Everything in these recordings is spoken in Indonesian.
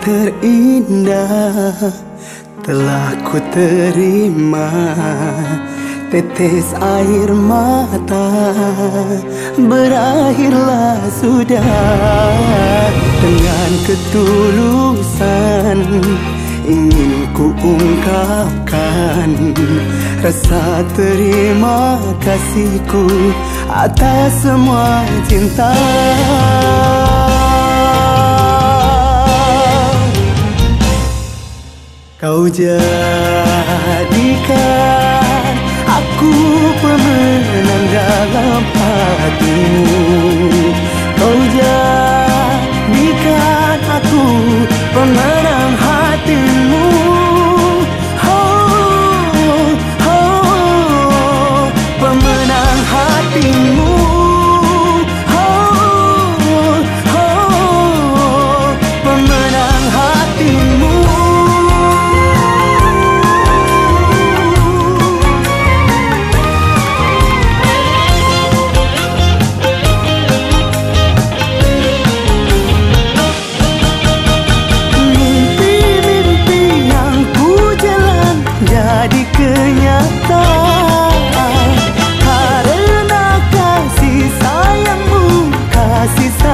terindah telah ku terima. Tetes air mata berakhirlah sudah. Dengan ketulusan ingin ku ungkapkan Rasa terima kasihku atas semua cinta Kau jadikan aku pemenang dalam hatimu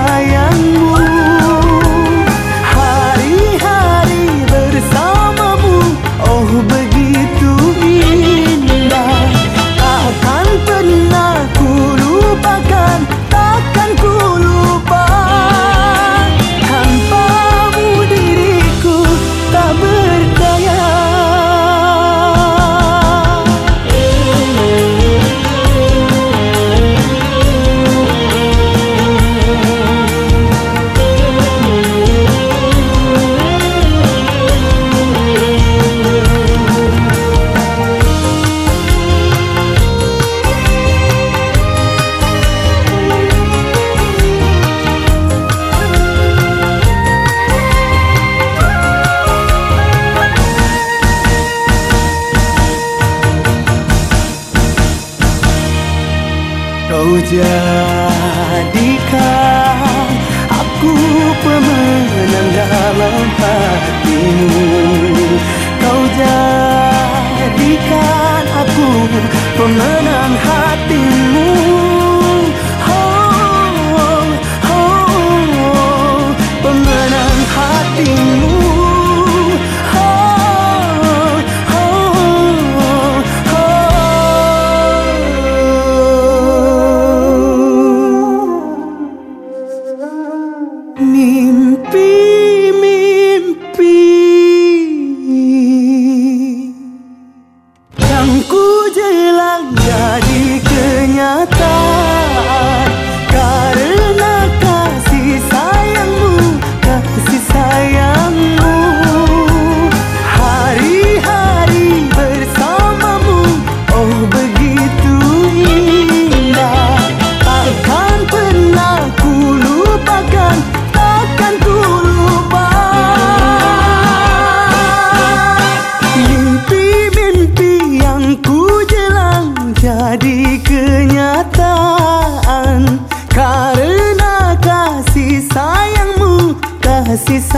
哎呀。Kau jadikan aku pemenang dalam hatimu be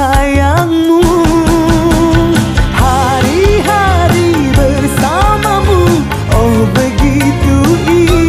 sayangmu. Hari-hari bersamamu. Oh begitu indah.